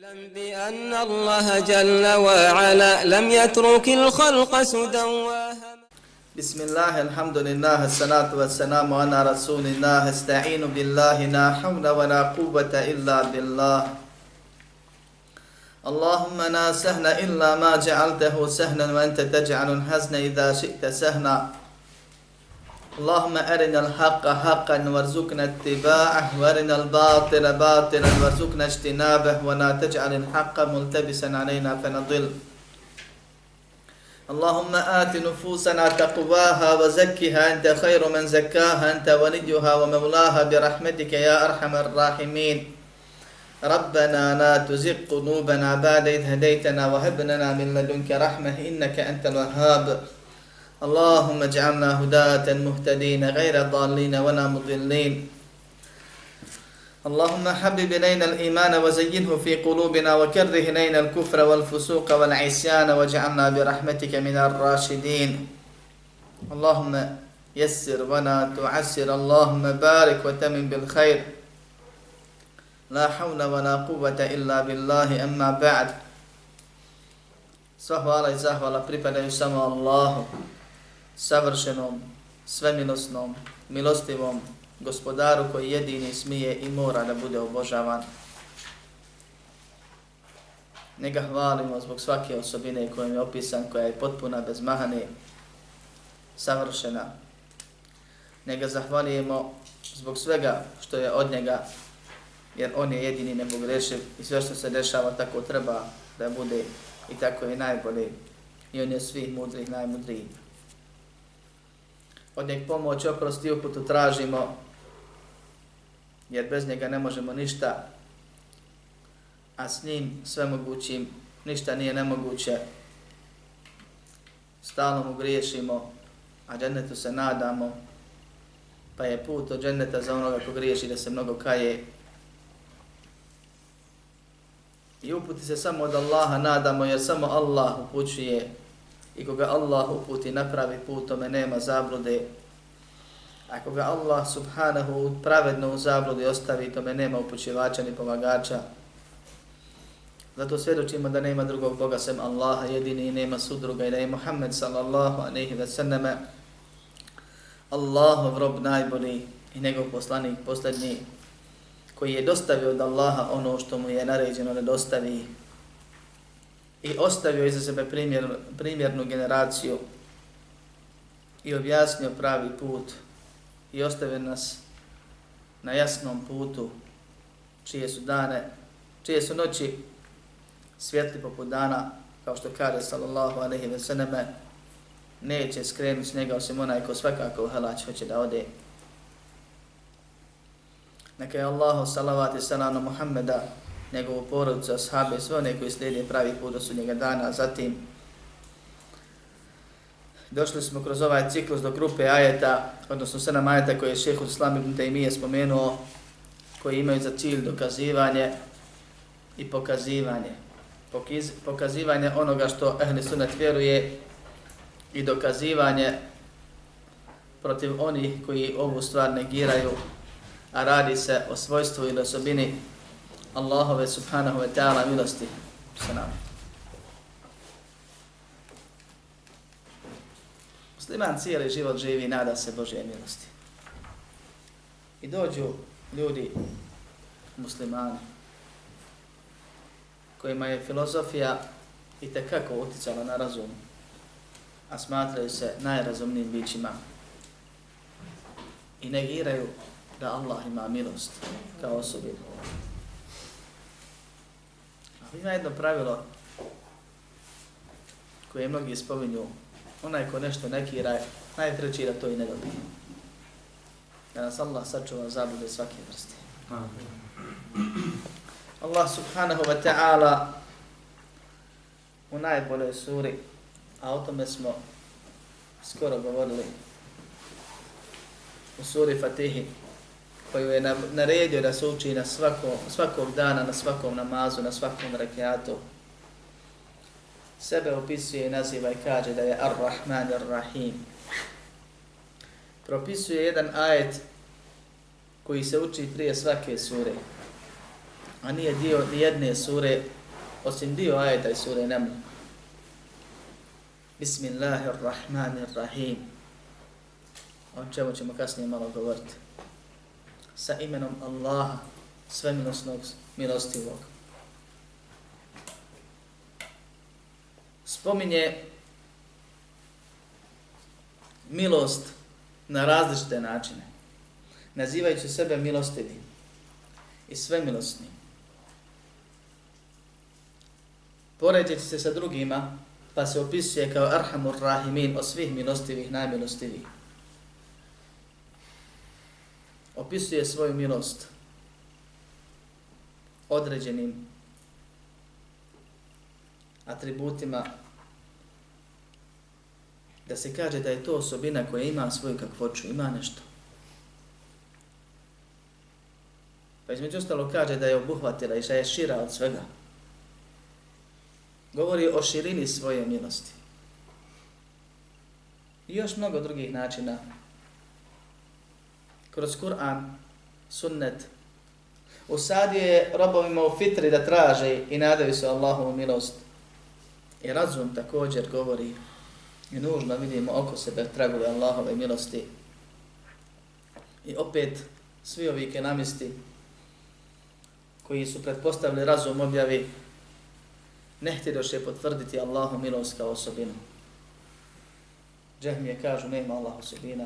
اعلم بأن الله جل وعلا لم يترك الخلق سدى بسم الله الحمد لله الصلاة والسلام على رسول الله. استعين بالله لا حول ولا قوة إلا بالله. اللهم لا سهل إلا ما جعلته سهلا وأنت تجعل الحزن إذا شئت سهلا. اللهم أرنا الحق حقا وارزقنا اتباعه وأرنا الباطل باطلا وارزقنا اجتنابه ولا تجعل الحق ملتبسا علينا فنضل. اللهم آت نفوسنا تقواها وزكها أنت خير من زكاها أنت وليها ومولاها برحمتك يا أرحم الراحمين. ربنا لا تزغ قلوبنا بعد إذ هديتنا وهب لنا من لدنك رحمة إنك أنت الوهاب. اللهم اجعلنا هداة مهتدين غير ضالين ولا مضلين. اللهم حبب إلينا الإيمان وزينه في قلوبنا وكره إلينا الكفر والفسوق والعصيان واجعلنا برحمتك من الراشدين. اللهم يسر ولا تعسر. اللهم بارك وتمن بالخير. لا حول ولا قوة إلا بالله. أما بعد. Sva hvala i zahvala pripadaju samo savršenom, svemilosnom, milostivom gospodaru koji jedini smije i mora da bude obožavan. Nega hvalimo zbog svake osobine kojom je opisan, koja je potpuna, bez mahane, savršena. Nega zahvalijemo zbog svega što je od njega, jer on je jedini nepogrešiv i sve što se dešava tako treba da bude i tako je najbolji I on je svih mudrih najmudriji od njeg pomoć, oprosti i uputu tražimo, jer bez njega ne možemo ništa, a s njim sve mogućim ništa nije nemoguće. Stalno mu griješimo, a džennetu se nadamo, pa je put od dženneta za onoga ko griješi da se mnogo kaje. I uputi se samo od Allaha nadamo, jer samo Allah upućuje i koga Allah uputi napravi put, tome nema zablude. A koga Allah subhanahu pravedno u zabludi ostavi, tome nema upućivača ni pomagača. Zato svjedočimo da nema drugog Boga sem Allaha jedini i nema sudruga i da je Muhammed sallallahu aleyhi ve sallame Allahov rob najbolji i njegov poslanik posljednji koji je dostavio od Allaha ono što mu je naređeno da dostavi i ostavio iza sebe primjer, primjernu generaciju i objasnio pravi put i ostavio nas na jasnom putu čije su dane, čije su noći svjetli poput dana, kao što kaže sallallahu alaihi ve sallame, neće skrenuti s njega osim onaj ko svakako u halać hoće da ode. Neka je Allahu salavat i salam na Muhammeda, njegovu porodicu, ashabe, sve one koji slijede pravi put do sudnjega dana. Zatim, došli smo kroz ovaj ciklus do grupe ajeta, odnosno sedam ajeta koje je šehu Islam ibn Taymiye spomenuo, koji imaju za cilj dokazivanje i pokazivanje. Pokiz, pokazivanje onoga što ehli sunat vjeruje i dokazivanje protiv onih koji ovu stvar negiraju, a radi se o svojstvu ili osobini Allahove subhanahu wa ta'ala milosti sa nama. Musliman cijeli život živi i nada se Božje milosti. I dođu ljudi, muslimani, kojima je filozofija i tekako uticala na razum, a smatraju se najrazumnijim bićima i negiraju da Allah ima milost kao osobinu. Ima jedno pravilo koje mnogi spominju, onaj ko nešto nekira, najtreći da to i ne dobije. Da nas Allah sačuva zabude svake vrste. Allah subhanahu wa ta'ala u najboljoj suri, a o tome smo skoro govorili u suri Fatihi, koju je naredio da se uči na svako, svakog dana, na svakom namazu, na svakom rekiatu, sebe opisuje i naziva i kaže da je Ar-Rahman Ar-Rahim. Propisuje jedan ajet koji se uči prije svake sure. a nije dio jedne sure, osim dio ajeta i sure Neml. Bismillahirrahmanirrahim. O čemu ćemo kasnije malo govoriti. Sa imenom Allaha, svemilosnog, milostivog. Spominje milost na različite načine, nazivajući sebe milostivi i svemilosni. Poređeći se sa drugima, pa se opisuje kao Arhamur Rahimin od svih milostivih, najmilostivih. Opisuje svoju milost određenim atributima da se kaže da je to osobina koja ima svoju kakvoću, ima nešto. Pa između ostalo kaže da je obuhvatila i da je šira od svega. Govori o širini svoje milosti. I još mnogo drugih načina. Kroz Kur'an, sunnet, usadio je robovima u fitri da traže i nadaju se Allahovu milost. I razum također govori i nužno vidimo oko sebe tragove Allahove milosti. I opet svi ovi kenamisti koji su pretpostavili razum objavi ne htjedoše potvrditi Allahu milost kao osobinu. Džehmije kažu nema Allah osobina,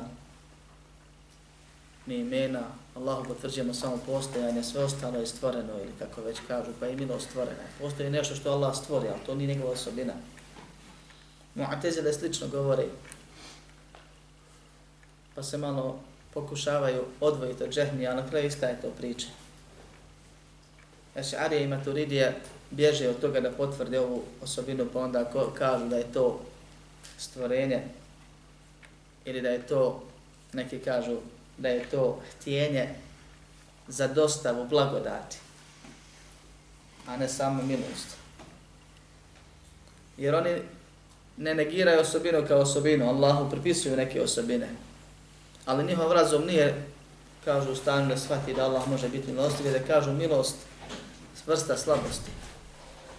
ni imena, Allahu potvrđujemo samo postojanje, sve ostalo je stvoreno ili kako već kažu, pa i milo stvoreno. Postoji nešto što Allah stvori, ali to nije njegova osobina. Mu'tezile slično govori, pa se malo pokušavaju odvojiti od džehmija, a na kraju ista je to priča. Ešarija i Maturidija bježe od toga da potvrde ovu osobinu, pa onda ko, kažu da je to stvorenje ili da je to, neki kažu da je to htjenje za dostavu blagodati, a ne samo milost. Jer oni ne negiraju osobinu kao osobinu, Allahu pripisuju neke osobine. Ali njihov razum nije, kažu u stanju da shvati da Allah može biti milostiv, da kažu milost vrsta slabosti.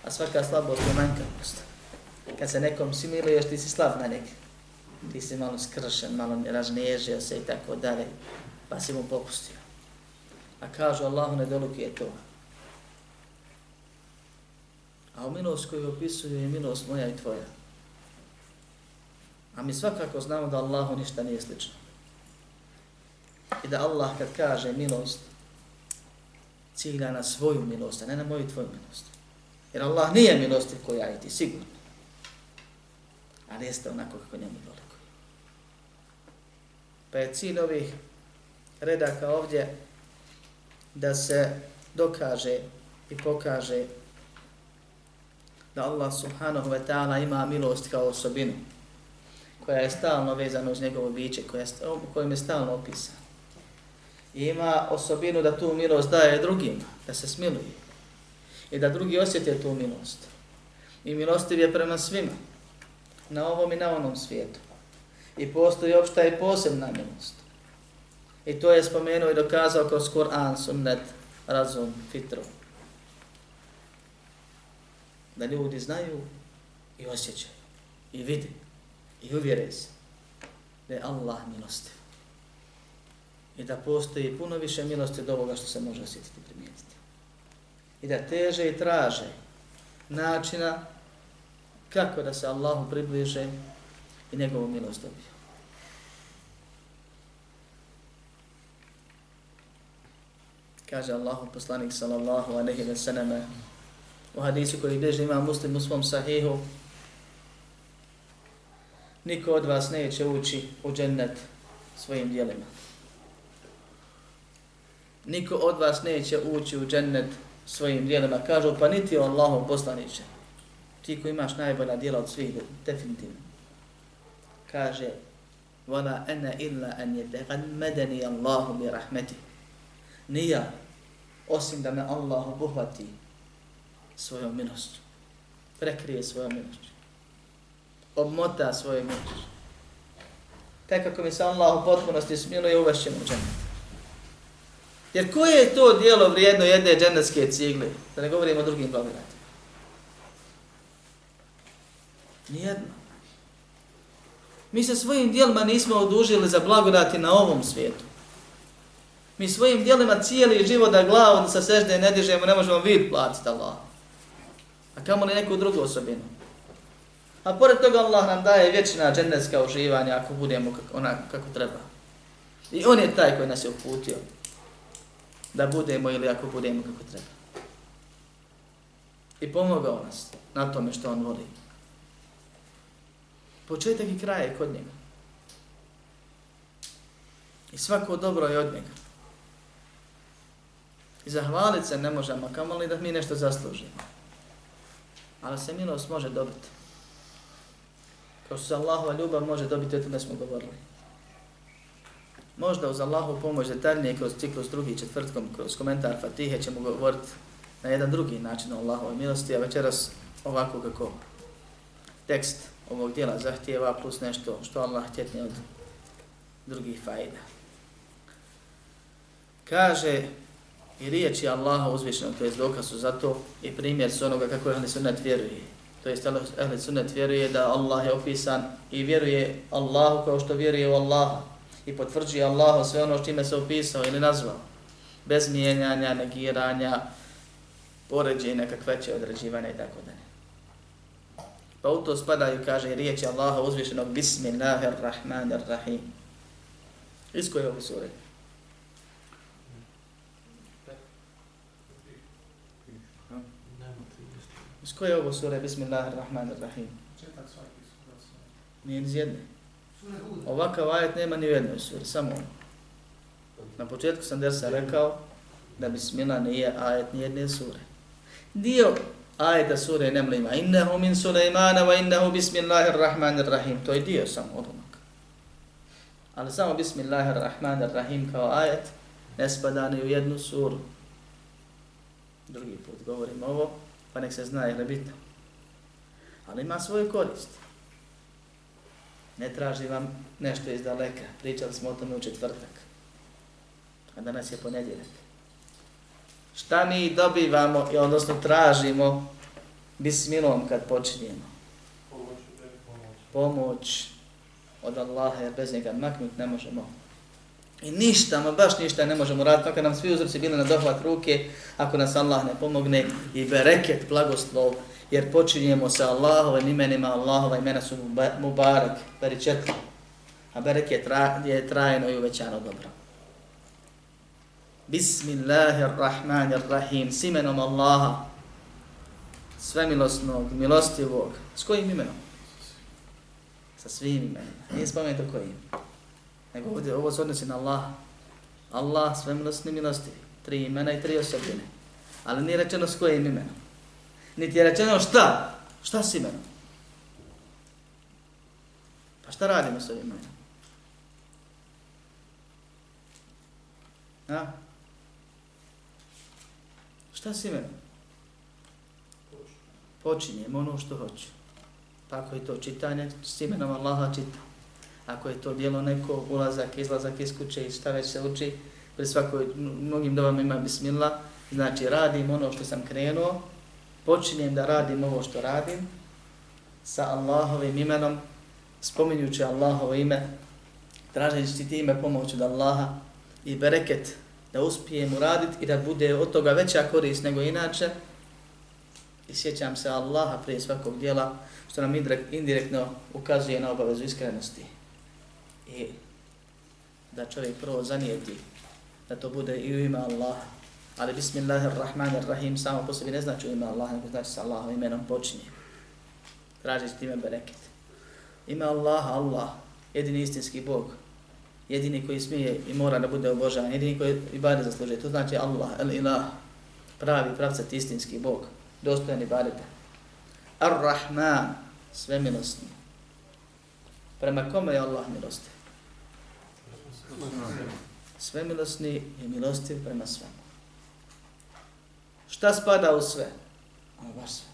A svaka slabost je manjkavost. Kad se nekom similuješ, ti si slab na nek. Ti si malo skršen, malo raznežio se i tako dalje. Pa si mu popustio. A kažu Allahu ne doluki je to. A o milost koju opisuju je milost moja i tvoja. A mi svakako znamo da Allahu ništa nije slično. I da Allah kad kaže milost, cilja na svoju milost, a ne na moju i tvoju milost. Jer Allah nije milostiv koja i ti, sigurno. Ali jeste onako kako njemu doliko. Pa je cilj ovih redaka ovdje da se dokaže i pokaže da Allah subhanahu wa ta'ala ima milost kao osobinu koja je stalno vezana uz njegovo biće, koja je, kojim je stalno opisan. I ima osobinu da tu milost daje drugim, da se smiluje. I da drugi osjete tu milost. I milostiv je prema svima, na ovom i na onom svijetu. I postoji opšta i posebna milost. I to je spomenuo i dokazao kroz Kur'an, sunnet, razum, fitru. Da ljudi znaju i osjećaju i vidi i uvjere se da je Allah milostiv. I da postoji puno više milosti od ovoga što se može osjetiti i primijetiti. I da teže i traže načina kako da se Allahu približe i njegovu milost dobio. Kaže Allahu poslanik sallallahu aleyhi ve selleme u hadisu koji bilježi ima muslim u svom sahihu niko od vas neće ući u džennet svojim dijelima. Niko od vas neće ući u džennet svojim dijelima. Kažu, pa niti Allahu poslaniće. Ti ko imaš najbolja dijela od svih, definitivno. Kaže, Vala ana illa an je medeni Allahu bi rahmeti. Nija, osim da me Allah obuhvati svojom milošću. Prekrije svojom milošću obmota svoje moći. Tek kako mi se Allah u potpunosti smiluje, uvešćemo u džennet. Jer koje je to dijelo vrijedno jedne džennetske cigle? Da ne govorimo o drugim blagodatima. Nijedno. Mi se svojim dijelima nismo odužili za blagodati na ovom svijetu. Mi svojim dijelima cijeli život da glavu sa sežde ne dižemo, ne možemo vid platiti Allah. A kamo li neku drugu osobinu? A pored toga Allah nam daje vječna dženevska uživanja ako budemo onako kako treba. I on je taj koji nas je uputio da budemo ili ako budemo kako treba. I pomogao nas na tome što on voli. Početak i kraj je kod njega. I svako dobro je od njega. I zahvalit se ne možemo, kamo li da mi nešto zaslužimo. Ali se milost može dobiti. Kao što se Allahova ljubav može dobiti, o tome smo govorili. Možda uz Allahu pomoć detaljnije kroz ciklus drugi četvrtkom, kroz komentar Fatihe ćemo govoriti na jedan drugi način o Allahovoj milosti, a večeras ovako kako tekst ovog dijela zahtjeva plus nešto što Allah htjetne od drugih fajda. Kaže i riječi Allaha uzvišenog, to je dokaz za to i primjer su onoga kako je sunnet vjeruje. To je Ahli sunnet vjeruje da Allah je opisan i vjeruje Allahu kao što vjeruje u Allaha i potvrđuje Allahu sve ono što ime se opisao ili nazvao. Bez mijenjanja, negiranja, poređenja, kakve će određivanja i tako dalje. Pa u to spadaju, kaže, riječi Allaha uzvišenog Bismillahirrahmanirrahim. Iz koje ovo sure? Iz koje je ovo sure Bismillahirrahmanirrahim? Nije iz jedne. Ovakav ajet nema ni u jednoj suri, samo ono. Na početku sam dersa rekao da Bismillah nije ajet ni jedne sure. Dio ajeta sure Nemle ima innehu min Sulejmana wa innehu bismillahirrahmanirrahim. To je dio samo odlomak. Ali samo bismillahirrahmanirrahim kao ajet ne spada ni u jednu suru. Drugi put govorim ovo, pa nek se zna je bitno. Ali ima svoju korist. Ne traži vam nešto iz daleka. Pričali smo o tome u četvrtak. A danas je ponedjeljak. Šta mi dobivamo i odnosno tražimo bismilom kad počinjemo? Pomoć od Allaha jer bez njega maknut ne možemo. I ništa, ma baš ništa ne možemo raditi. makar nam svi uzrci bili na dohvat ruke, ako nas Allah ne pomogne i bereket, blagoslov, jer počinjemo sa Allahovim imenima, Allahova imena su Mubarak, beričetno. A bereket je trajno i uvećano dobro. Bismillahirrahmanirrahim, s imenom Allaha, svemilosnog, milostivog. S kojim imenom? Sa svim imenima. Nije spomenuto kojim. Nego ovdje ovo se odnosi na Allah. Allah, svemilosni, milostivi. Tri imena i tri osobine. Ali nije rečeno s kojim imenom. Niti je rečeno šta? Šta s imenom? Pa šta radimo s ovim imenom? Ha? Šta si imenom? Počinjem ono što hoću. Pa ako je to čitanje, s imenom Allaha čita. Ako je to dijelo neko, ulazak, izlazak iz kuće i šta već se uči, pri svakoj, mnogim dobama ima bismillah, znači radim ono što sam krenuo, počinjem da radim ovo što radim, sa Allahovim imenom, spominjući Allahovo ime, tražeći ti ime pomoć od Allaha i bereket da uspijem uraditi i da bude od toga veća korist nego inače. I sjećam se Allaha prije svakog dijela, što nam indirektno ukazuje na obavezu iskrenosti. I da čovjek prvo zanijeti da to bude i u ime Allaha. Ali bismillahirrahmanirrahim samo po sebi ne znači u ime Allaha, nego znači sa Allahom imenom počinje. Traži time bereket. Ime Allaha, Allah, jedini istinski Bog, jedini koji smije i mora da bude obožavan, jedini koji i bade zaslužuje. To znači Allah, el ilah, pravi, pravcat, istinski Bog, dostojan i. Ar-Rahman, svemilostni. Prema kome je Allah milosti? Svemilosni je milostiv prema svemu. Šta spada u sve? Ono baš sve.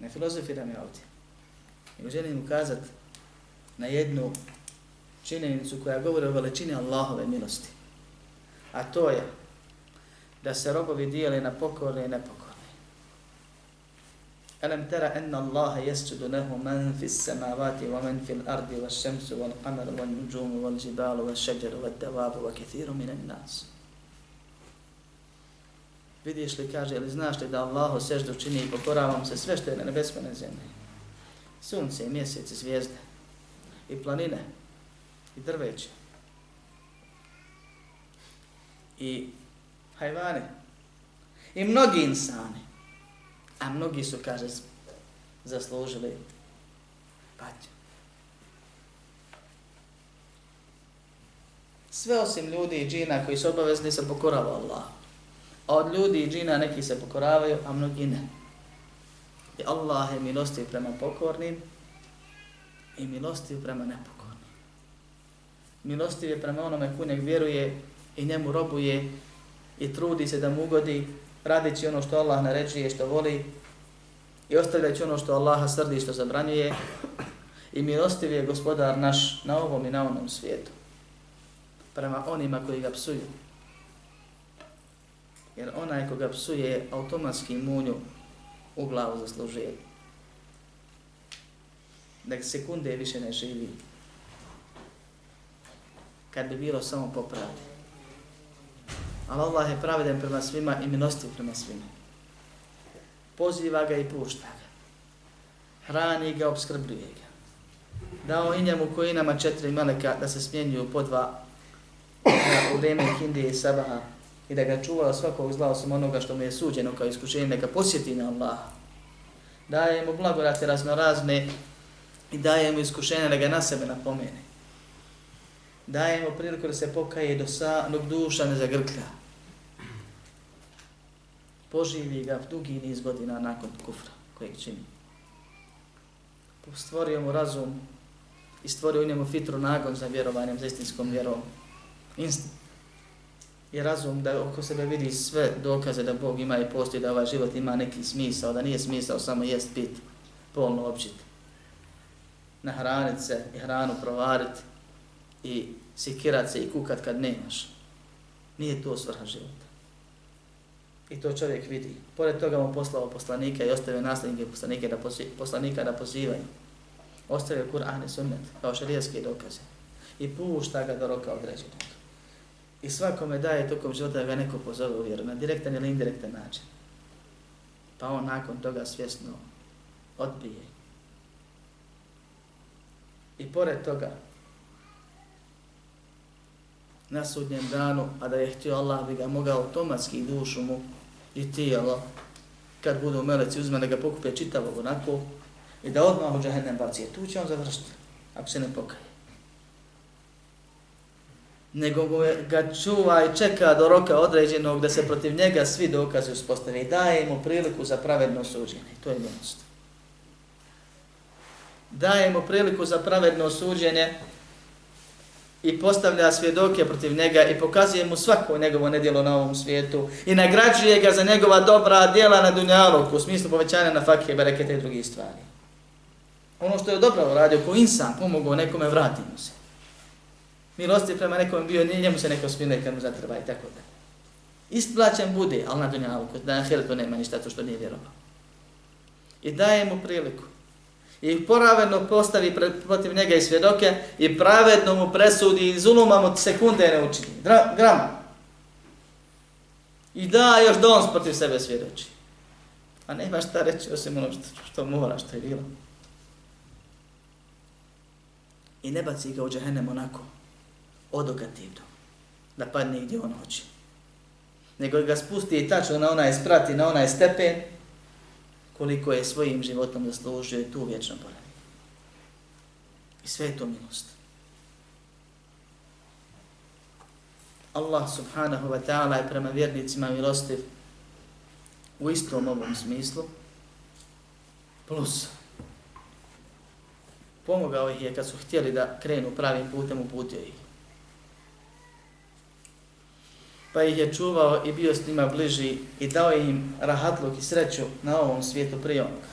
Ne filozofiram ja ovdje. Nego želim ukazati na jednu činjenicu koja govori o veličini Allahove milosti. A to je da se robovi dijeli na pokorne i nepokorne. Alam tara anna Allaha yasjudu lahu man fi samawati wa man fi ardi wash-shamsu wal-qamaru wan-nujumu wal-jibalu wash-shajaru wad-dawabu wa kathiru min an-nas. Vidiš li, kaže, ili znaš li da Allahu seždu čini i pokoravam se sve što je na nebeskoj na zemlji. Sunce, mjesec, zvijezde i planine i drveće i hajvane i mnogi insani. A mnogi su, kaže, zaslužili patnju. Sve osim ljudi i džina koji su obavezni se pokorava Allah. A od ljudi i džina neki se pokoravaju, a mnogi ne. I Allah je milostiv prema pokornim i milostiv prema nepokornim. Milostiv je prema onome ko nek vjeruje i njemu robuje i trudi se da mu ugodi radeći ono što Allah naređuje što voli i ostavljajući ono što Allaha srdi što zabranjuje i milostiv je gospodar naš na ovom i na onom svijetu prema onima koji ga psuju. Jer onaj koga psuje automatski munju u glavu zaslužuje. Nek sekunde više ne živi. Kad bi bilo samo popraviti. Ali Allah je pravedan prema svima i milostiv prema svima. Poziva ga i pušta ga. Hrani ga, obskrbljuje ga. Dao i njemu koji nama četiri meleka da se smjenjuju po dva u vreme Kindije i Sabaha i da ga čuva svakog zla osim onoga što mu je suđeno kao iskušenje, neka posjeti na Allah. Daje mu blagorate raznorazne i daje mu iskušenje da ga na sebe napomene dajemo priliku da se pokaje do sa, dok duša ne zagrklja poživi ga dugi niz godina nakon kufra kojeg čini. Stvorio mu razum i stvorio u njemu fitru nagon za vjerovanjem, za istinskom vjerom. Instinkt. I razum da oko sebe vidi sve dokaze da Bog ima i postoji, da ovaj život ima neki smisao, da nije smisao samo jest pit, polno općit. nahraniti se i hranu provariti i sikirat se i kukat kad nemaš. Nije to svrha života. I to čovjek vidi. Pored toga mu poslao poslanika i ostavio nasljednike poslanike da poslanika da pozivaju. Ostavio Kur'an i sunnet kao šarijaske dokaze. I pušta ga do roka određenog. I svakome daje tokom života da ga neko pozove u vjeru, na direktan ili indirektan način. Pa on nakon toga svjesno odbije. I pored toga, na sudnjem danu, a da je htio Allah bi ga mogao automatski dušu mu i tijelo, kad budu meleci uzme da ga pokupe čitavog onako i da odmah u džahennem baci. E, tu će on završiti, ako se ne pokaje. Nego ga čuva i čeka do roka određenog da se protiv njega svi dokazi uspostavi i daje mu priliku za pravedno suđenje. To je milost. Daje mu priliku za pravedno suđenje i postavlja svjedoke protiv njega i pokazuje mu svako njegovo nedjelo na ovom svijetu i nagrađuje ga za njegova dobra djela na dunjalu u smislu povećanja na fakhe, berekete i drugih stvari. Ono što je dobro uradio ko insan, pomogao nekome, vrati mu se. Milosti prema nekom bio, nije njemu se neko smile kad mu zatreba i tako da. Isplaćen bude, ali na dunjalu, da na helitu nema ništa to što nije vjerovao. I daje mu priliku i pravedno postavi protiv njega i svjedoke i pravedno mu presudi i zuluma mu sekunde ne učini. gram. I da još da on protiv sebe svjedoči. A nema šta reći osim ono što, što mora, što je bilo. I ne baci ga u džahennem onako, odokativno, da padne gdje on hoće. Nego ga spusti i tačno na onaj sprati, na onaj stepen, koliko je svojim životom zaslužio tu vječno boravio. I sve je to milost. Allah subhanahu wa ta'ala je prema vjernicima milostiv u istom ovom smislu, plus pomogao ih je kad su htjeli da krenu pravim putem, uputio ih pa ih je čuvao i bio s njima bliži i dao im rahatluk i sreću na ovom svijetu prije onoga.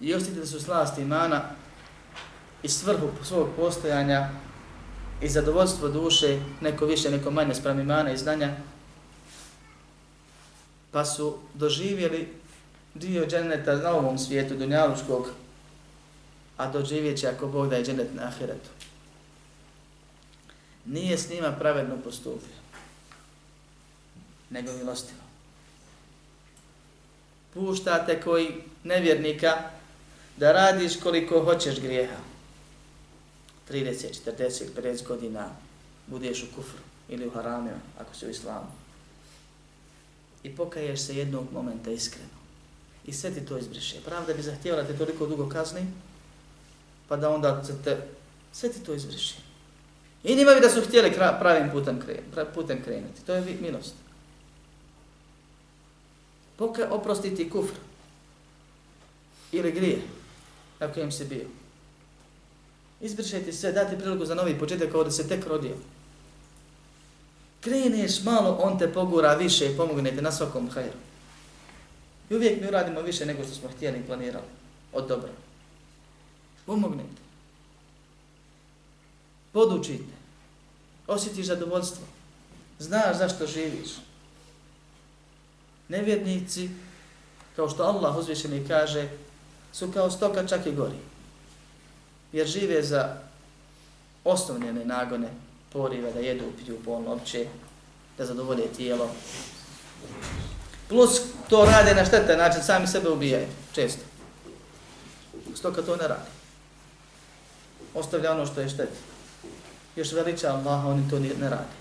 I osjetili su slast imana i svrhu svog postojanja i zadovoljstvo duše, neko više, neko manje sprem imana i znanja, pa su doživjeli dio dženeta na ovom svijetu, dunjalučkog, a doživjet će ako Bog da je dženet na ahiretu. Nije s njima pravedno postupio, nego milostivo. Puštate koji nevjernika da radiš koliko hoćeš grijeha. 30, 40, 50 godina budeš u kufru ili u haramima, ako si u islamu. I pokaješ se jednog momenta iskreno. I sve ti to izbriše. Pravda bi zahtjevala te toliko dugo kazni, pa da onda se te, sve ti to izbriše. I njima bi da su htjeli pravim putem, putem krenuti. To je milost. Poka oprostiti kufr. Ili grije. Ako kojem si bio. Izbrišajte sve, dati priliku za novi početak kao da se tek rodio. Kreneš malo, on te pogura više i pomogne te na svakom hajru. I uvijek mi uradimo više nego što smo htjeli i planirali. Od dobra. Pomognete. Podučite. Osjetiš zadovoljstvo. Znaš zašto živiš. Nevjernici, kao što Allah uzvišeni kaže, su kao stoka čak i gori. Jer žive za osnovne nagone, poriva, da jedu, piju polno opće, da zadovolje tijelo. Plus to rade na štetan način, sami sebe ubijaju, često. Stoka to ne radi. Ostavlja ono što je štetno. Još veliča Allah, oni to ne radi.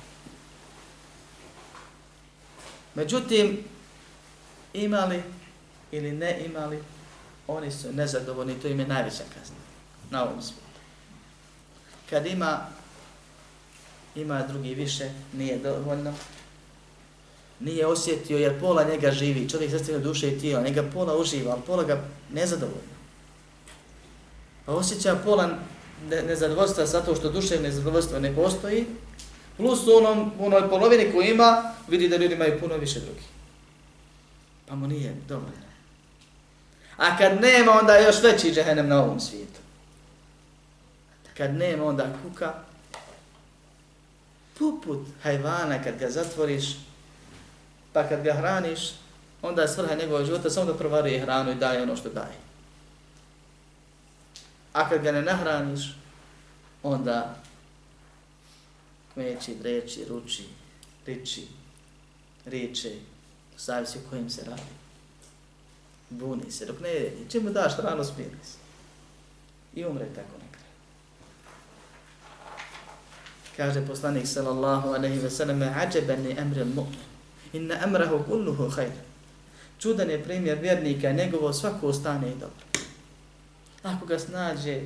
Međutim, imali ili ne imali, oni su nezadovoljni, to im je najveća kazna na ovom svijetu. Kad ima, ima drugi više, nije dovoljno, nije osjetio jer pola njega živi, čovjek zastavlja duše i tijela, njega pola uživa, ali pola ga nezadovoljno. Pa osjeća pola nezadovoljstva zato što duševne nezadovoljstva ne postoji, plus u onom, onoj polovini koju ima, vidi da ljudi imaju puno više drugih. Pa mu nije dovoljno. A kad nema, onda je još veći džehennem na ovom svijetu. Kad nema, onda kuka. Poput hajvana, kad ga zatvoriš, pa kad ga hraniš, onda je svrha njegovog života samo da provaruje hranu i daje ono što daje. A kad ga ne nahraniš, onda kmeći, dreči, ruči, riči, riče, zavisi o kojim se radi. Buni se, dok ne jedi, čim mu daš hranu, smiri se. I umre tako nekada. Kaže poslanik sallallahu alaihi ve sallam, ađeben ni emri mu'min, inna emrahu kulluhu hajr. Čudan je primjer vjernika, njegovo svako stane i dobro. Ako ga snađe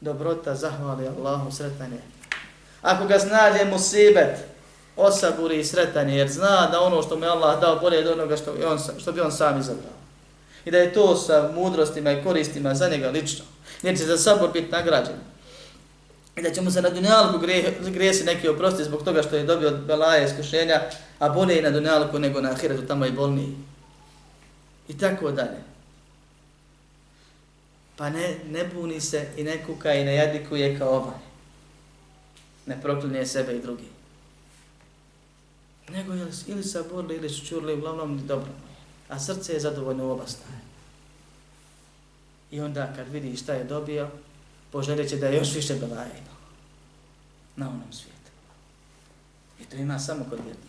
dobrota, zahvali Allahu, sretan je. Ako ga snađe musibet, osaburi i sretan je, jer zna da ono što mu je Allah dao bolje od onoga što bi on, što bi on sam izabrao. I da je to sa mudrostima i koristima za njega lično. Jer će za sabor biti nagrađen. I da će mu se na dunjalku grijesi neki oprosti zbog toga što je dobio od belaja iskušenja, a bolje i na dunjalku nego na ahiretu, tamo i bolniji. I tako dalje. Pa ne, ne buni se i ne kuka i ne jadikuje kao ovaj. Ne proklinje sebe i drugi. Nego ili, ili saborli ili su čurli, uglavnom dobro. A srce je zadovoljno u oba. I onda kad vidi šta je dobio, poželjeće da je još više belaja. Na onom svijetu. I to ima samo kod vjernika.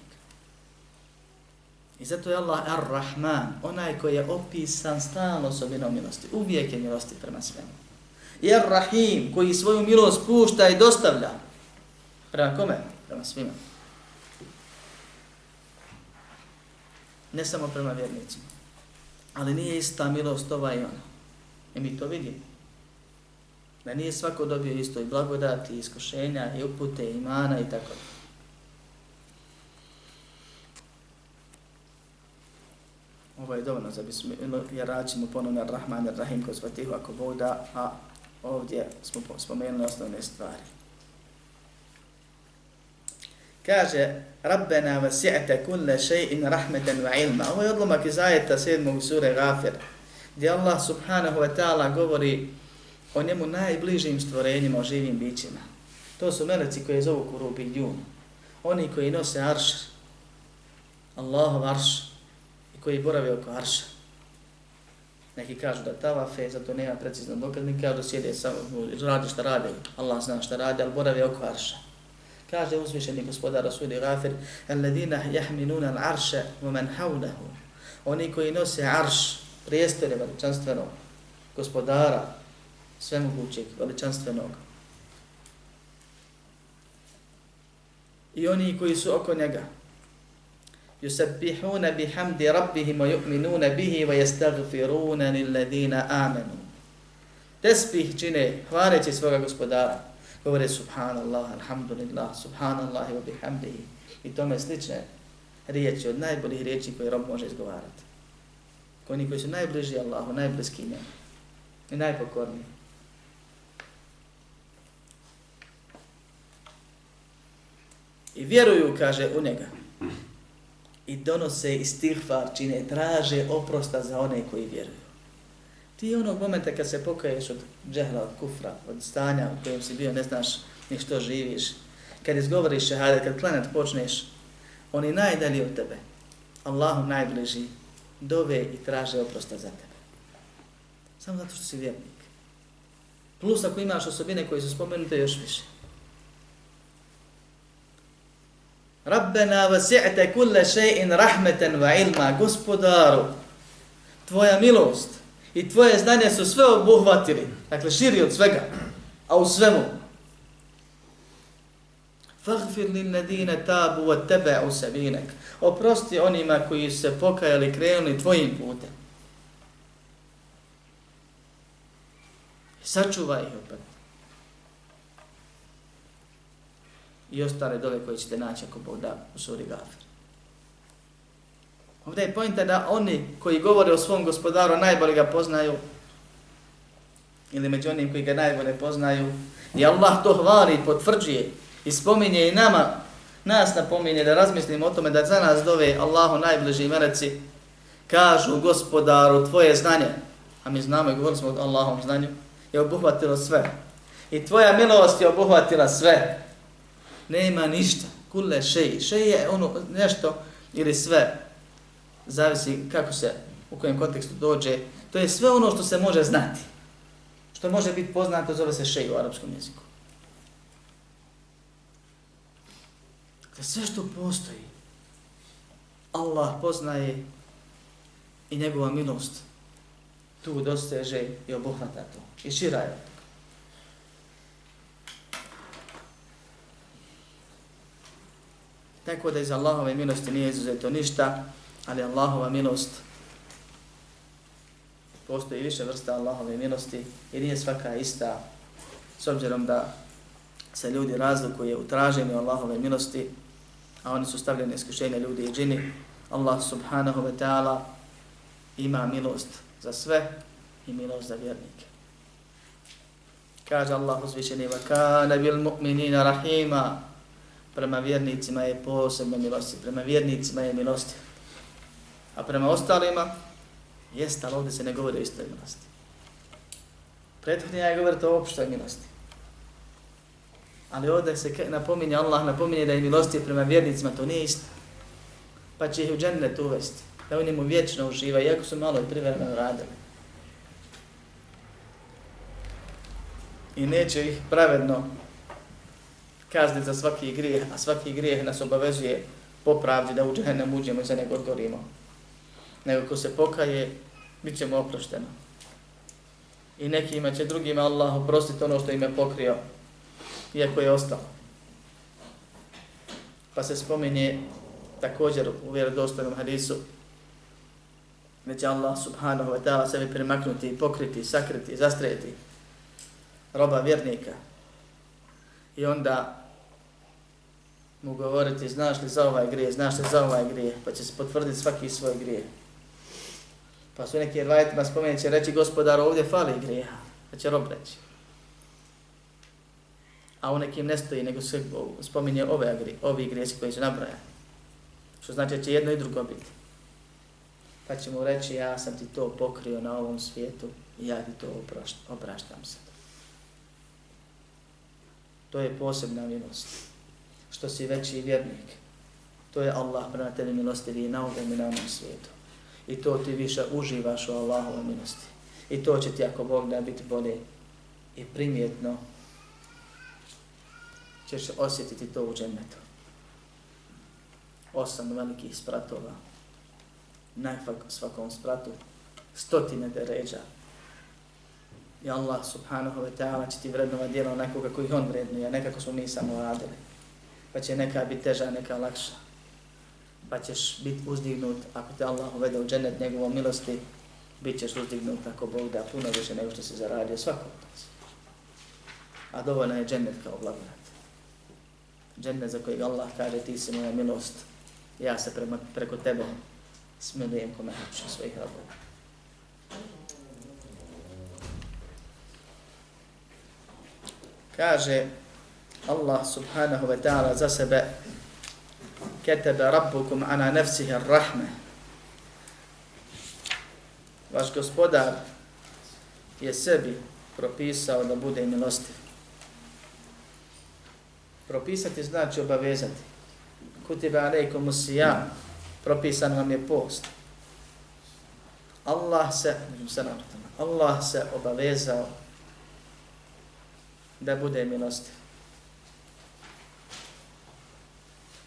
I zato je Allah Ar-Rahman, onaj koji je opisan stalno osobinom milosti. Uvijek je milosti prema svemu. I Ar-Rahim, koji svoju milost pušta i dostavlja. Prema kome? Prema svima. Ne samo prema vjernicima. Ali nije ista milost ova i ona. I mi to vidimo. Da nije svako dobio isto i blagodati, i iskušenja, i upute, i imana i tako da. Ovo je dovoljno za bismilu, jer raćemo ponovno Rahman i Rahim kroz Fatihu ako Bog da, a ovdje smo spomenuli osnovne stvari. Kaže, Rabbena vasi'te kulle še'in rahmeten wa ilma. Ovo je odlomak iz ajeta 7. sure Gafir, gdje Allah subhanahu wa ta'ala govori o njemu najbližim stvorenjima, o živim bićima. To su meleci koje zovu kurubi ljun. Oni koji nose arš, Allahov arš, koji borave oko arša. Neki kažu da tavafe, zato nema precizno dokaz, neki kažu da sjede samo, radi šta radi, Allah zna šta radi, ali borave oko arša. Kaže uzvišeni gospodar Rasuli Gafir, Alladina jahminuna l'arša wa man hawlahu. Oni koji nose arš, prijestore veličanstvenog gospodara, svemogućeg, veličanstvenog. I oni koji su oko njega, yusabbihuna bihamdi rabbihim wa yu'minuna bihi wa yastaghfiruna lilladina amanu. Tesbih čine hvaleći svoga gospodara. Govore subhanallah, alhamdulillah, subhanallah wa bihamdihi. I tome slične riječi od najboljih riječi koje rob može izgovarati. Oni koji su najbliži Allahu, najbliski njemu i najpokorniji. I vjeruju, kaže, u njega i donose istighfar, čine, traže oprosta za one koji vjeruju. Ti onog momenta kad se pokaješ od džehla, od kufra, od stanja u kojem si bio, ne znaš ni što živiš, kad izgovoriš šehadet, kad klanat počneš, oni najdalji od tebe, Allahu najbliži, dove i traže oprosta za tebe. Samo zato što si vjernik. Plus ako imaš osobine koje su spomenute još više. Rabbena vasi'te kulle še'in rahmeten va ilma, gospodaru, tvoja milost i tvoje znanje su sve obuhvatili, dakle širi od svega, a u svemu. Faghfir lil ladina tabu wa taba'u sabinak. Oprosti onima koji se pokajali krenuli tvojim putem. Sačuvaj ih opet. I ostale dove koje ćete naći ako Bog da u suri Gafir. Ovdje je pojenta da oni koji govore o svom gospodaru najbolje ga poznaju ili među onim koji ga najbolje poznaju i Allah to hvali potvrđuje i spominje i nama nas napominje da razmislimo o tome da za nas dove Allahu najbliži meleci kažu gospodaru tvoje znanje a mi znamo i govorili smo o Allahom znanju je obuhvatilo sve i tvoja milost je obuhvatila sve nema ništa. kule šeji. Šeji je ono nešto ili sve. Zavisi kako se, u kojem kontekstu dođe. To je sve ono što se može znati. Što može biti poznato, zove se šeji u arapskom jeziku. Dakle, sve što postoji, Allah poznaje i njegova milost tu dosteže i obuhvata to. I šira je Tako da iz Allahove milosti nije izuzeto ništa, ali Allahova milost postoji više vrsta Allahove milosti i nije svaka ista s obzirom da se ljudi razlikuje u traženju Allahove milosti, a oni su stavljeni iskušenje ljudi i džini. Allah subhanahu wa ta'ala ima milost za sve i milost za vjernike. Kaže Allah uzvišeni, وَكَانَ بِالْمُؤْمِنِينَ رَحِيمًا prema vjernicima je posebno milosti, prema vjernicima je milosti. A prema ostalima, jeste, ali ovdje se ne govori o istoj milosti. Prethodnija je govoriti o opštoj milosti. Ali ovdje se napominje, Allah napominje da je milosti prema vjernicima, to nije isto. Pa će ih u džennet uvesti, da u njemu vječno uživa, iako su malo i privremeno radili. I neće ih pravedno kazniti za svaki grijeh, a svaki grijeh nas obavezuje po pravdi da u džehennem uđemo i za nego odgorimo. Nego ko se pokaje, bit ćemo oprošteno. I nekima će drugima Allah oprostiti ono što im je pokrio, iako je ostalo. Pa se spominje također u vjerodostojnom hadisu, da će Allah subhanahu wa ta'ala sebi primaknuti, pokriti, sakriti, zastreti roba vjernika. I onda mu govoriti, znaš li za ovaj grije, znaš li za ovaj grije, pa će se potvrditi svaki svoj grije. Pa su neki rvajetima spomenut će reći, gospodar, ovdje fali grijeha, pa će rob reći. A u nekim ne stoji, nego se spominje ove agri, ovi grijesi koji su nabrajani. Što znači da će jedno i drugo biti. Pa će mu reći, ja sam ti to pokrio na ovom svijetu i ja ti to opraštam se. To je posebna milost. Što si veći vjernik. To je Allah prema tebi na ovom i na onom svijetu. I to ti više uživaš u Allahovoj milosti. I to će ti ako Bog da biti bolje i primjetno ćeš osjetiti to u džennetu. Osam velikih spratova, na svakom spratu, stotine deređa. I Allah subhanahu wa ta'ala će ti vrednova djela onako kako ih on vrednuje, nekako smo mi samo radili. Pa će neka biti teža, neka lakša. Pa ćeš biti uzdignut, ako te Allah uvede u džennet njegovom milosti, bit ćeš uzdignut ako Bog da puno više nego što se zaradio svako od nas. A dovoljno je džennet kao blagodat. Džennet za kojeg Allah kaže ti si moja milost, ja se prema, preko tebe smilujem kome hoću svojih robova. Kaže Allah subhanahu wa ta'ala za sebe ketebe rabbukum ana nefsihi rahme vaš gospodar je sebi propisao da bude milostiv. Propisati znači obavezati. Kutiba alaikum usijam, propisan vam je post. Allah se, Allah se obavezao da bude milostiv.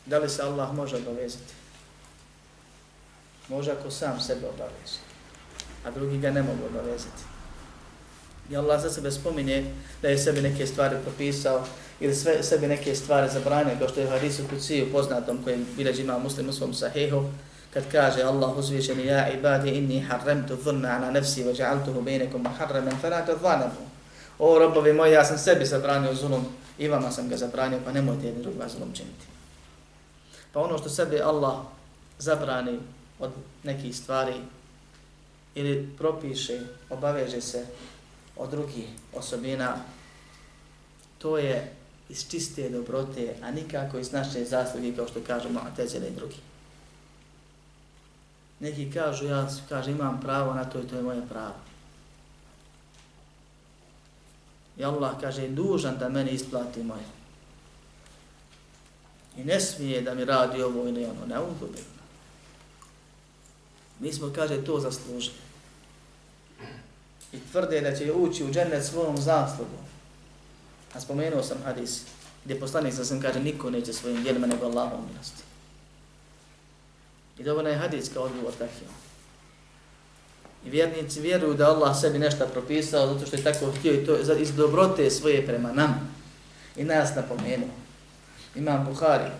Da li se Allah može obavezati? Može ako sam sebe obavezi, a drugi ga ne mogu obavezati. I Allah za sebe spominje da je sebi neke stvari propisao ili sve, sebi neke stvari zabranio, kao što je Hadisu Kuciju poznatom koji bileđi ima muslim u svom sahihu, kad kaže Allah uzvišeni ja ibadi inni harremtu dhunna ala nefsi wa ja'altuhu bejnekom harremen fala dhanamu. O robovi moji, ja sam sebi zabranio zulum i vama sam ga zabranio, pa nemojte jedni drugima zulum činiti. Pa ono što sebi Allah zabrani od nekih stvari ili propiše, obaveže se od drugih osobina, to je iz čiste dobrote, a nikako iz naše zasluge, kao što kažemo, a tezele i drugi. Neki kažu, ja kaže, imam pravo na to i to je moje pravo. I Allah kaže, dužan da meni isplati moje. I ne smije da mi radi ovo ili ono, ne ugubim. Mi smo, kaže, to zaslužili. I tvrde da će ući u džennet svojom zaslugom. A spomenuo sam hadis, gdje poslanik sam kaže, niko neće svojim djelima nego Allahom milosti. I dovoljno je hadis kao odgovor takav. I vjernici vjeruju da Allah sebi nešto propisao zato što je tako htio i to iz dobrote svoje prema nam. I nas napomenuo. Imam Bukhari,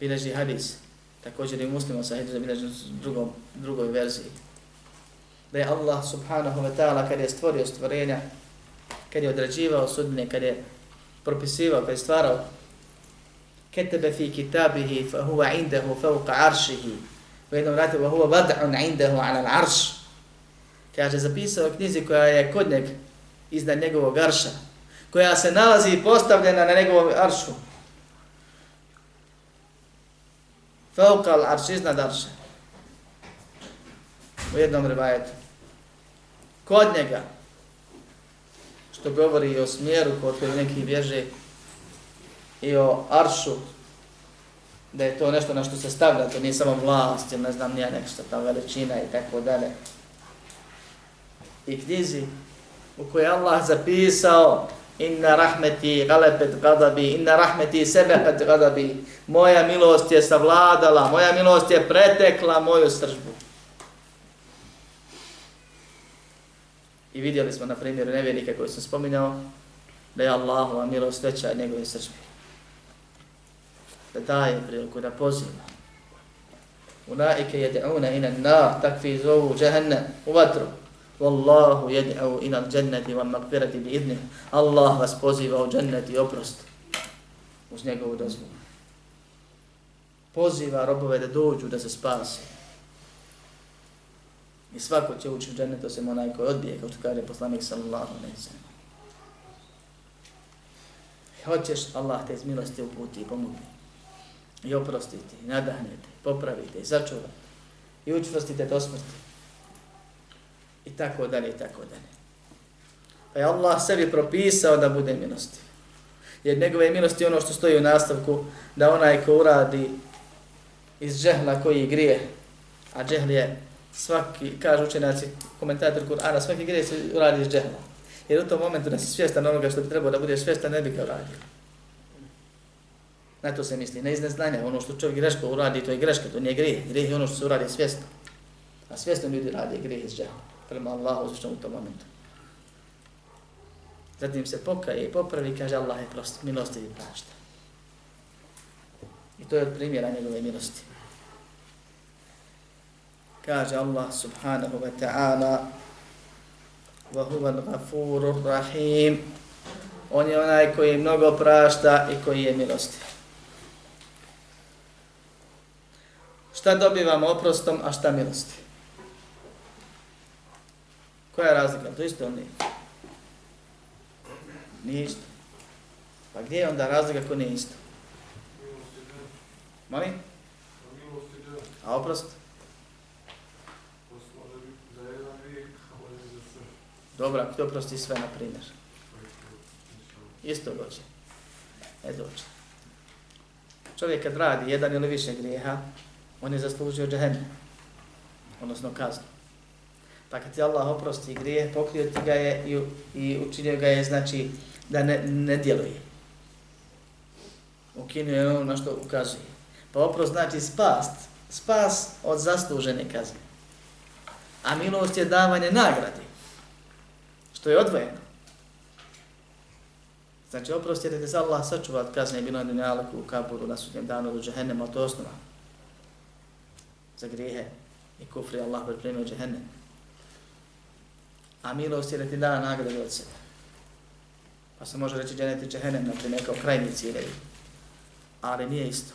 bileži hadis, također i muslima sa hadisom bileži drugom, drugoj verziji. Da je Allah subhanahu wa ta'ala kad je stvorio stvorenja, kad je odrađivao sudbine, kad je propisivao, kad je stvarao ketebe fi kitabihi fa huwa indahu fawqa arshihi u jednom vratu wa huwa wad'un indahu ala al-arsh kaže zapisao knjizi koja je kod njeg iznad njegovog arša koja se nalazi postavljena na njegovom aršu. Faukal arš, iznad arša. U jednom rivajetu. Kod njega što govori o smjeru kod koji neki bježe i o aršu, da je to nešto na što se stavlja, to nije samo vlast ili ne znam nije nešto, ta veličina i tako dalje. I knjizi u kojoj Allah zapisao Inna rahmeti galebet gadabi, inna rahmeti sebepet gadabi. Moja milost je savladala, moja milost je pretekla moju sržbu. I vidjeli smo na primjeru nevjernika koji sam spominjao, da je Allahova milost veća od njegove sržbe da daje priliku, da poziva. Unaike jede'una inan nar, takvi zovu džehennem, u vatru. Wallahu yad'u ila al-jannati wa maghfirati bi idnih. Allah vas poziva u dženneti oprost uz njegovu dozvolu. Poziva robove da dođu, da se spase. I svako će ući u džennet, osim onaj koji odbije, kao što kaže poslanik sallallahu alejhi ve sellem. Hoćeš, Allah te iz milosti uputi i pomogne. i oprostite, i nadahnete, popravite, i začuvate, i učvrstite do smrti. I tako dalje, i tako dalje. Pa je Allah sebi propisao da bude milostiv. Jer njegove milosti ono što stoji u nastavku, da onaj ko uradi iz džehla koji grije, a džehl je svaki, kaže učenjaci, komentator Kur'ana, svaki grije se uradi iz džehla. Jer u tom momentu da si svjestan onoga što bi trebao da budeš svjestan, ne bi ga uradio. Na to se misli, ne iz neznanja, ono što čovjek greško uradi, to je greška, to nije grije. Grije je ono što se uradi svjesno. A svjesno ljudi radi grije iz džehla, prema Allahu uzvišnom u tom momentu. Zatim se pokaje i popravi, kaže Allah je prost, milosti i prašta. I to je od primjera njegove milosti. Kaže Allah subhanahu wa ta'ala wa huwa al-ghafurur rahim. On je onaj koji mnogo prašta i koji je milosti. Šta dobivamo oprostom, a šta milosti? Koja je razlika? To isto ili nije. Nije isto. Pa gdje je onda razlika ako nije isto? Mali? A oprost? Dobro, ako ti oprosti sve, na primjer. Isto dođe. Ne dođe. Čovjek kad radi jedan ili više grijeha, on je zaslužio džahennem, odnosno kaznu. Pa kad ti Allah oprosti grije, pokrio ti ga je i, i učinio ga je, znači, da ne, ne djeluje. Ukinuo je ono na što ukazuje. Pa oprost znači spast, spas od zaslužene kazne. A milost je davanje nagrade, što je odvojeno. Znači oprost je da te se Allah sačuva od kazne bilo na dunjalaku u kaburu na sudnjem danu u džahennemu, to osnova za grijehe i kufri Allah pripremio džahennem. A milost je da ti da nagrade od sebe. Pa se može reći dženeti džahennem, znači nekao krajni ciljevi. Ali nije isto.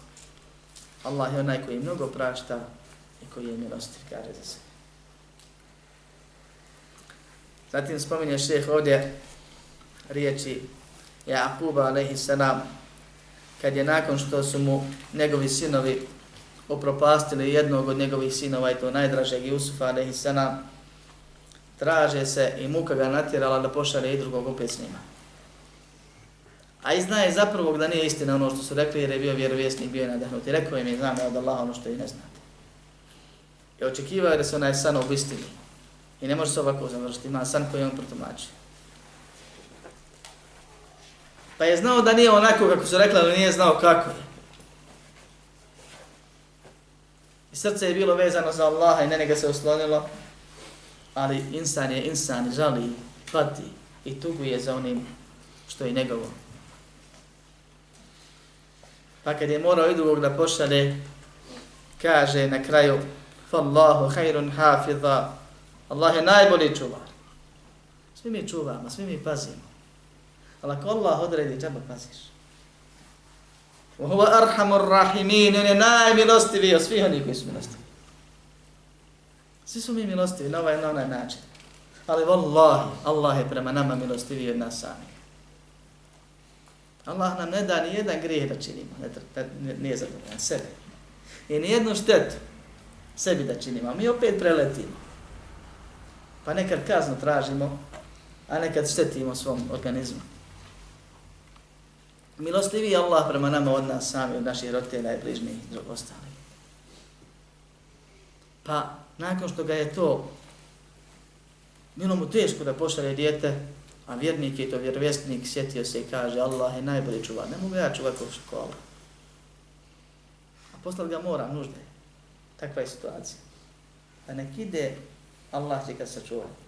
Allah je onaj koji mnogo prašta i koji je milostiv, kaže za sebe. Zatim spominje šeheh ovdje riječi Jakuba alaihi salam kad je nakon što su mu njegovi sinovi upropastili jednog od njegovih sinova i to najdražeg Jusufa alaihi salam traže se i muka ga natjerala da pošalje i drugog opet s njima. A i zna je zapravo da nije istina ono što su rekli jer je bio vjerovjesnik, bio je nadahnut. I rekao im je znam od Allaha ono što i ne znate. I očekivao je da se onaj san obistini. I ne može se ovako završiti, ima san koji on protumači. Pa je znao da nije onako kako su rekli, ali nije znao kako je. I srce je bilo vezano za Allaha i ne ga se oslonilo, ali insan je insan, žali, pati i tuguje za onim što je njegovo. Pa kad je morao i da pošale, kaže na kraju, Fallahu khairun hafidha, Allah je najbolji čuvar. Svi mi čuvamo, svi mi pazimo. Ali ako Allah odredi, džaba paziš. Huwa arhamur rahimin, on je najmilostiviji od svih onih koji su milostivi. Svi su mi milostivi na ovaj na onaj način. Ali vallahi, Allah je prema nama milostiviji od nas samih. Allah nam ne da ni jedan grijeh da činimo, ne, ne, nije zadovoljan, sebe. I ni jednu štetu sebi da činimo, mi opet preletimo. Pa nekad kaznu tražimo, a nekad štetimo svom organizmu. Milostivi Allah prema nama od nas sami, od naših roditelja i bližnjih i ostali. Pa nakon što ga je to bilo mu teško da pošalje dijete, A vjernik je to vjerovjesnik, sjetio se i kaže Allah je najbolji čuvar, ne mogu ja čuvar kao škola. A poslali ga mora, nužde. Takva je situacija. Da nek ide, Allah će ga sačuvati.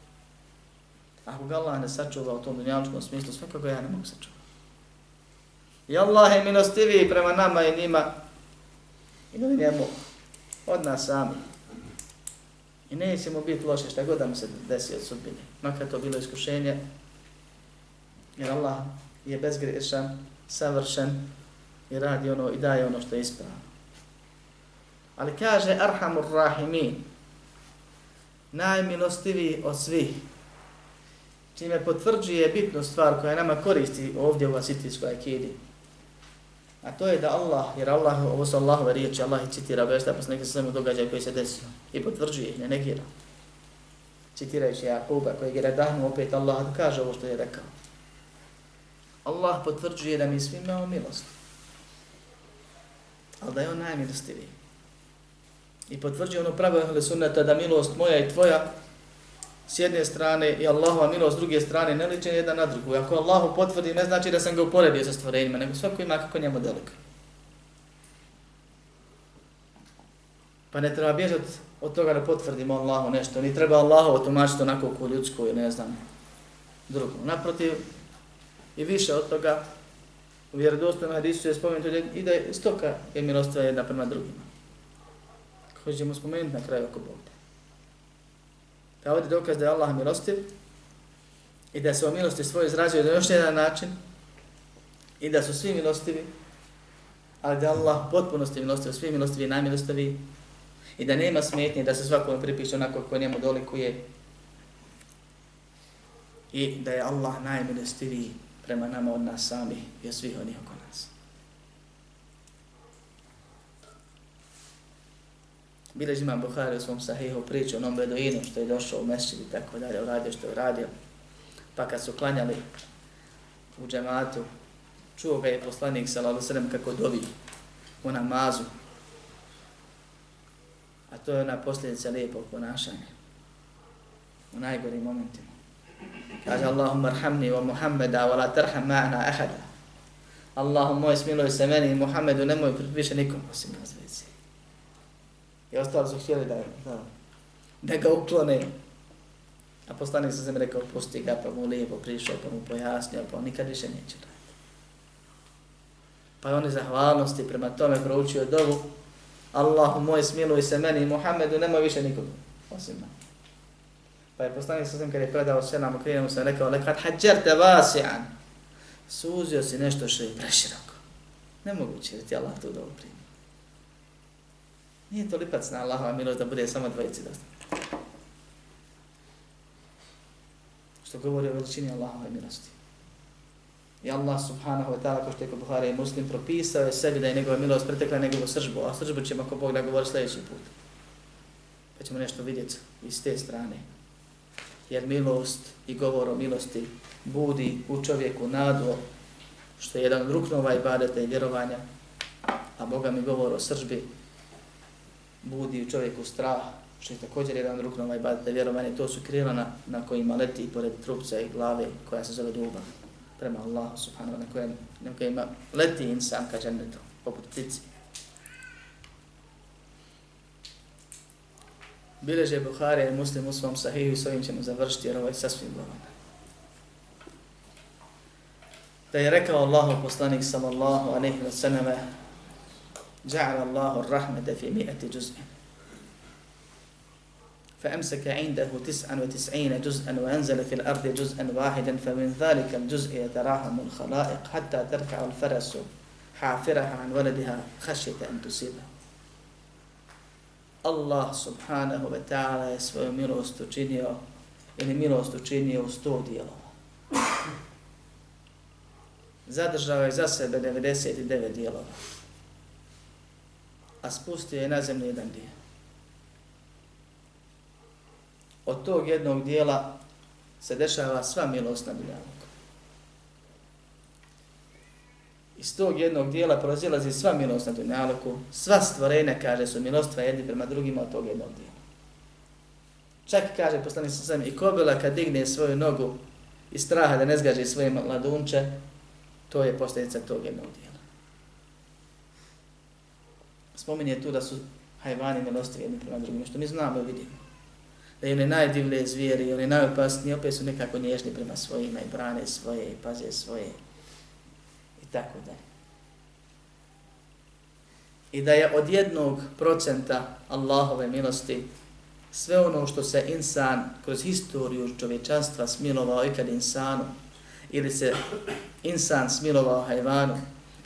Ako ga Allah ne sačuva u tom dunjavčkom smislu, svakako ja ne mogu sačuvati. I Allah je milostiviji prema nama i njima i na njemu od nas samih. I neće mu biti loše šta god da mu se desi od sudbine. Makar to bilo iskušenje, Jer Allah je bezgrešan, savršen i radi ono i daje ono što je ispravno. Ali kaže Arhamur Rahimin, najmilostiviji od svih, čime potvrđuje bitnu stvar koja nama koristi ovdje u asitijskoj akidi. A to je da Allah, jer Allah, ovo su Allahove riječi, Allah ih citira, pa se neke svemu događaja koji se desio i potvrđuje ih, ne negira. Citirajući Jakuba koji je redahnu opet Allah kaže ovo što je rekao. Allah potvrđuje da mi svi imamo milost. Ali da je on najmilostiviji. I potvrđuje ono pravo ehli Sunnata da milost moja i tvoja s jedne strane i Allahova milost s druge strane ne liče jedan na drugu. Ako Allahu potvrdi ne znači da sam ga uporedio sa stvorenjima, nego svako ima kako njemu delika. Pa ne treba bježati od toga da potvrdimo Allahu nešto. Ni treba Allahu otumačiti onako ko ljudsko ili ne znam drugo. Naprotiv, i više od toga, u vjerodostojnom hadisu je spomenuto i da je stoka je milostiva jedna prema drugima. Hoćemo spomenuti na kraju oko Boga. Da ovdje dokaz da je Allah milostiv i da se o milosti svoje izrazio na još jedan način i da su svi milostivi, ali da Allah potpunosti milostiv, svi milostivi i najmilostivi i da nema smetnje da se svakom pripiše onako ko njemu dolikuje i da je Allah najmilostiviji prema nama od nas sami i od svih onih oko nas. Bileži imam Buhari u svom sahihu priču onom beduinu što je došao u mešćid i tako dalje, uradio što je uradio. Pa kad su klanjali u džematu, čuo ga je poslanik sallallahu sallam kako dovi u namazu, A to je ona posljedica lijepog ponašanja. U najgorim momentima. Kaže Allahumma arhamni wa Muhammeda wa la tarham ma'na ahada. Allahum moj smiluj se meni i Muhammedu nemoj više nikom osim nas. I ostali su htjeli da, da, da ga uklone. A poslanik sa zemlje rekao, pusti ga, pa mu lijepo prišao, pa mu pojasnio, pa on nikad više neće raditi. Pa je on zahvalnosti prema tome proučio dovu, Allahu moj smiluj se meni i Muhammedu, nema više nikoga osim mene. Pa je poslanik sa svim kad je predao selam, okrenuo mu se rekao, lekad hađerte vasijan, suzio si nešto što je preširoko. Nemoguće da ti Allah to dobro primi. Nije to lipac na Allahova milost da bude samo dvojici dosta. Što govori o veličini Allahove milosti. I Allah subhanahu wa ta'ala, kao što je kod Buhari i Muslim, propisao je sebi da je njegova milost pretekla njegovu sržbu, a sržbu ćemo ako Bog da govori sljedeći put. Pa ćemo nešto vidjeti iz te strane. Jer milost i govor o milosti budi u čovjeku nadu, što je jedan od ruknova ibadeta i vjerovanja, a Boga mi govor o sržbi budi u čovjeku strah, što je također jedan od ruknova ibadeta i vjerovanja. To su krila na, na kojima leti pored trupca i glave koja se zove duba prema Allahu subhanahu wa ta'ala na kojima leti insan ka džennetu, poput ptici. Bileže Buhari i muslim u svom sahiju i s ovim ćemo završiti jer ovo je sasvim dovoljno. Da je rekao Allahu poslanik sallallahu alaihi wa sallam جعل الله الرحمة في مئة جزء فأمسك عنده تسعا وتسعين جزءا وأنزل في الأرض جزءا واحدا فمن ذلك الجزء يتراهم الخلائق حتى تركع الفرس حافرها عن ولدها خشية أن تصيبه الله سبحانه وتعالى يسوي ميروس تجينيو ili milost učinio u. Zadržao je za sebe 99 dijelova. A spustio je na zemlju jedan dio. od tog jednog dijela se dešava sva milost na dunjaluku. Iz tog jednog dijela prozilazi sva milost na dunjaluku, sva stvorenja, kaže, su milostva jedni prema drugima od tog jednog dijela. Čak kaže poslanik sa sam i kobila kad digne svoju nogu iz straha da ne zgađe svoje mladunče, to je posljedica tog jednog dijela. Spominje tu da su hajvani milostivi jedni prema drugim, što mi znamo i vidimo da je one najdivlje zvijeri, one najopasnije, opet su nekako nježni prema svojima i brane svoje i paze svoje i tako dalje. I da je od jednog procenta Allahove milosti sve ono što se insan kroz historiju čovječanstva smilovao ikad insanu, ili se insan smilovao hajvanu,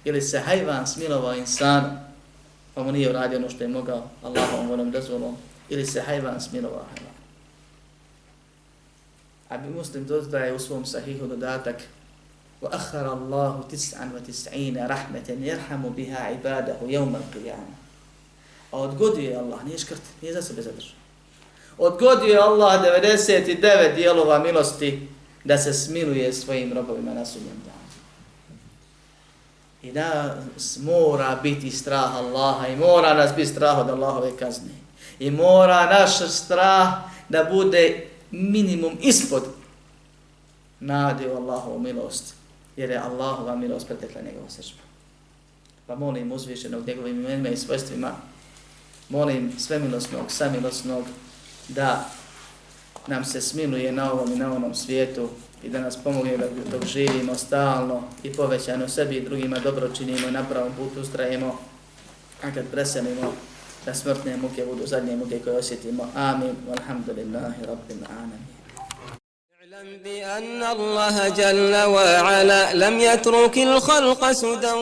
ili se hajvan smilovao insanu, pa mu nije uradio ono što je mogao Allahom voljom dozvolom, ili se hajvan smilovao hajvanu. A bi muslim dodaje u svom sahihu dodatak وَأَخَرَ اللَّهُ تِسْعًا وَتِسْعِينَ رَحْمَةً يَرْحَمُ بِهَا عِبَادَهُ يَوْمَ الْقِيَامَ A odgodio je Allah, nije škrt, nije za sebe zadržao. Odgodio je Allah 99 dijelova milosti da se smiluje svojim robovima na sudnjem danu. I nas mora biti strah Allaha i mora nas biti strah od Allahove kazne. I mora naš strah da bude minimum ispod nade u Allahovu milost. Jer je Allahova milost pretekla njegovu srđbu. Pa molim uzvišenog njegovim imenima i svojstvima, molim svemilosnog, samilosnog, da nam se smiluje na ovom i na onom svijetu i da nas pomogne da dok živimo stalno i povećano sebi i drugima dobro činimo i na pravom putu ustrajemo, a kad preselimo da smrtne muke budu zadnje muke koje osjetimo. Amin. Walhamdulillahi rabbil alamin. اعلم بأن الله جل وعلا لم يترك الخلق سدى